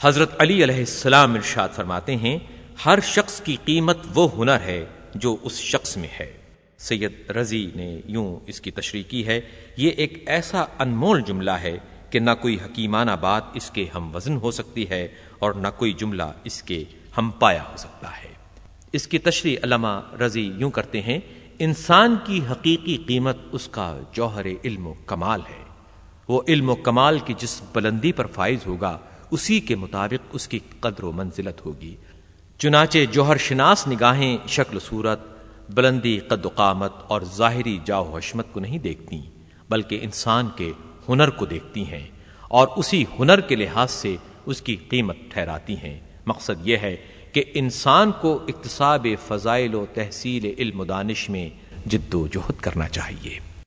حضرت علی علیہ السلام ارشاد فرماتے ہیں، ہر شخص کی قیمت وہ ہنر ہے جو اس شخص میں ہے۔ سید رضی نے یوں اس کی تشریح کی ہے، یہ ایک ایسا انمول جملہ ہے کہ نہ کوئی حکیمانہ بات اس کے ہم وزن ہو سکتی ہے اور نہ کوئی جملہ اس کے ہم پایا ہو سکتا ہے۔ اس کی تشریح علامہ رضی یوں کرتے ہیں، انسان کی حقیقی قیمت اس کا جوہر علم و کمال ہے۔ وہ علم و کمال کی جس بلندی پر فائز ہوگا اسی کے مطابق اس کی قدر و منزلت ہوگی۔ چنانچہ جوہر شناس نگاہیں شکل و صورت، بلندی قد و قامت اور ظاہری جاؤ حشمت کو نہیں دیکھتی، بلکہ انسان کے ہنر کو دیکھتی ہیں اور اسی ہنر کے لحاظ سے اس کی قیمت ٹھہراتی ہیں۔ مقصد یہ ہے کہ انسان کو اقتصاب فضائل و تحصیل علم و دانش میں جد و جہد کرنا چاہیے۔